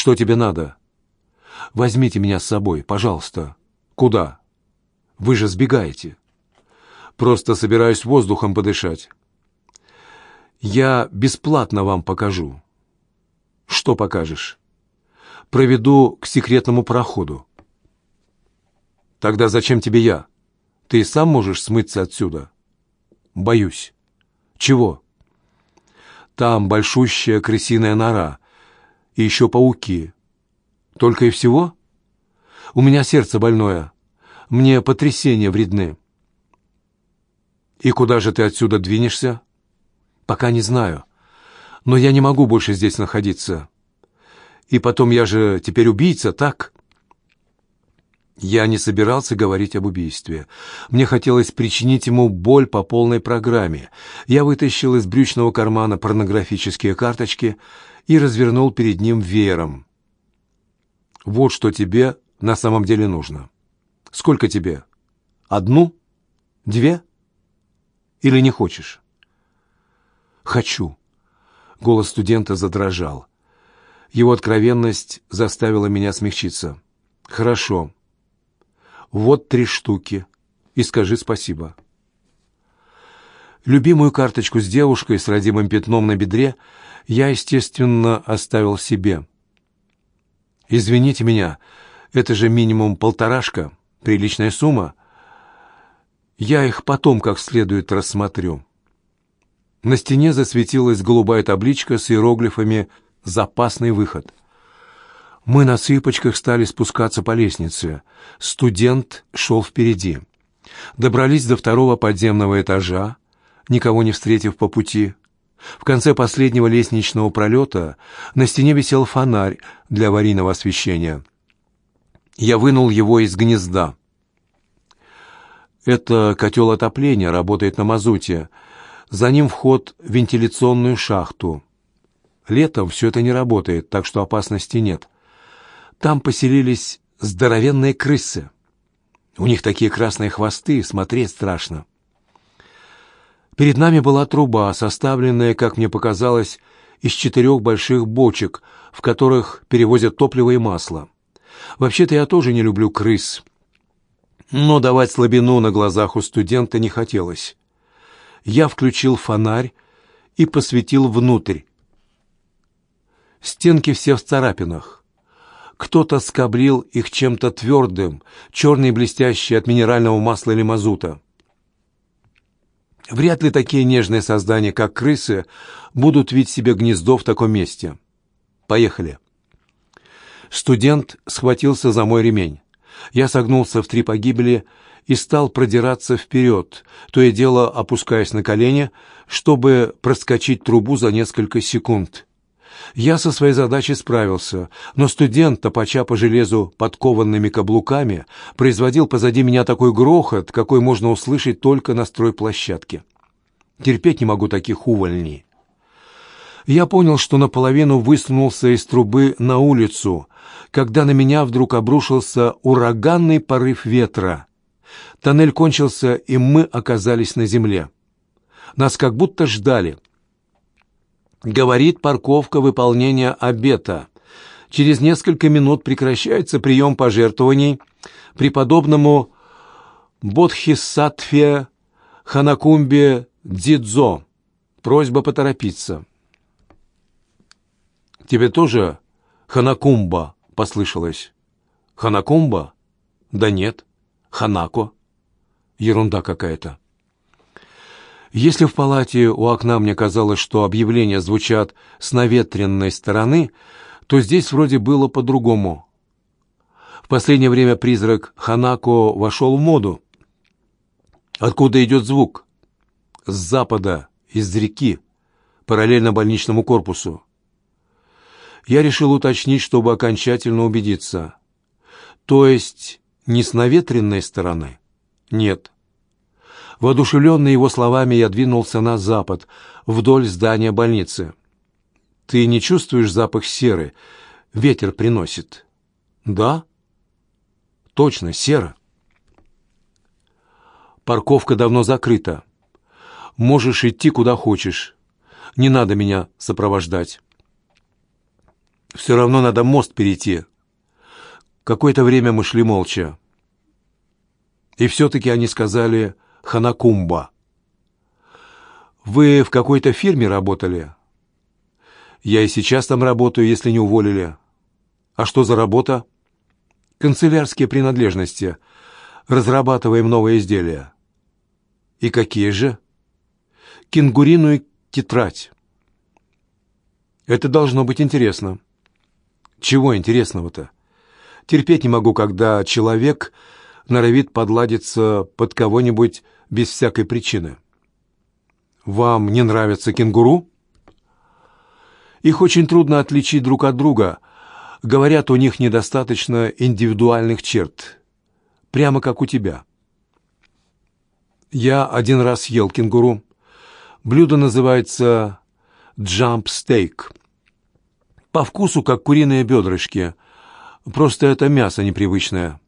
Что тебе надо? Возьмите меня с собой, пожалуйста. Куда? Вы же сбегаете. Просто собираюсь воздухом подышать. Я бесплатно вам покажу. Что покажешь? Проведу к секретному проходу. Тогда зачем тебе я? Ты сам можешь смыться отсюда? Боюсь. Чего? Там большущая крысиная нора и еще пауки. Только и всего? У меня сердце больное. Мне потрясения вредны. И куда же ты отсюда двинешься? Пока не знаю. Но я не могу больше здесь находиться. И потом я же теперь убийца, так? Я не собирался говорить об убийстве. Мне хотелось причинить ему боль по полной программе. Я вытащил из брючного кармана порнографические карточки и развернул перед ним веером. «Вот что тебе на самом деле нужно. Сколько тебе? Одну? Две? Или не хочешь?» «Хочу». Голос студента задрожал. Его откровенность заставила меня смягчиться. «Хорошо. Вот три штуки. И скажи спасибо». Любимую карточку с девушкой с родимым пятном на бедре я, естественно, оставил себе. «Извините меня, это же минимум полторашка, приличная сумма. Я их потом как следует рассмотрю». На стене засветилась голубая табличка с иероглифами «Запасный выход». Мы на цыпочках стали спускаться по лестнице. Студент шел впереди. Добрались до второго подземного этажа, никого не встретив по пути. В конце последнего лестничного пролета на стене висел фонарь для аварийного освещения. Я вынул его из гнезда. Это котел отопления, работает на мазуте. За ним вход в вентиляционную шахту. Летом все это не работает, так что опасности нет. Там поселились здоровенные крысы. У них такие красные хвосты, смотреть страшно. Перед нами была труба, составленная, как мне показалось, из четырех больших бочек, в которых перевозят топливо и масло. Вообще-то я тоже не люблю крыс, но давать слабину на глазах у студента не хотелось я включил фонарь и посветил внутрь. Стенки все в царапинах. Кто-то скоблил их чем-то твердым, черный блестящий от минерального масла или мазута. Вряд ли такие нежные создания, как крысы, будут видеть себе гнездо в таком месте. Поехали. Студент схватился за мой ремень. Я согнулся в три погибели и стал продираться вперед, то и дело опускаясь на колени, чтобы проскочить трубу за несколько секунд. Я со своей задачей справился, но студент, топача по железу подкованными каблуками, производил позади меня такой грохот, какой можно услышать только на стройплощадке. Терпеть не могу таких увольней. Я понял, что наполовину высунулся из трубы на улицу, когда на меня вдруг обрушился ураганный порыв ветра. Тоннель кончился, и мы оказались на земле. Нас как будто ждали. Говорит парковка выполнения обета. Через несколько минут прекращается прием пожертвований преподобному Бодхисаттве Ханакумбе Дзидзо. Просьба поторопиться. «Тебе тоже Ханакумба?» — послышалось. «Ханакумба?» «Да нет. Ханако». Ерунда какая-то. Если в палате у окна мне казалось, что объявления звучат с наветренной стороны, то здесь вроде было по-другому. В последнее время призрак Ханако вошел в моду. Откуда идет звук? С запада, из реки, параллельно больничному корпусу. Я решил уточнить, чтобы окончательно убедиться. То есть не с наветренной стороны? Нет. Воодушевленный его словами, я двинулся на запад, вдоль здания больницы. «Ты не чувствуешь запах серы? Ветер приносит». «Да?» «Точно, сера». «Парковка давно закрыта. Можешь идти куда хочешь. Не надо меня сопровождать». Все равно надо мост перейти. Какое-то время мы шли молча. И все-таки они сказали «Ханакумба». «Вы в какой-то фирме работали?» «Я и сейчас там работаю, если не уволили». «А что за работа?» «Канцелярские принадлежности. Разрабатываем новые изделия». «И какие же?» «Кенгуриную тетрадь». «Это должно быть интересно». «Чего интересного-то?» «Терпеть не могу, когда человек норовит подладиться под кого-нибудь без всякой причины». «Вам не нравится кенгуру?» «Их очень трудно отличить друг от друга. Говорят, у них недостаточно индивидуальных черт. Прямо как у тебя». «Я один раз ел кенгуру. Блюдо называется джамп-стейк. По вкусу, как куриные бедрышки. Просто это мясо непривычное».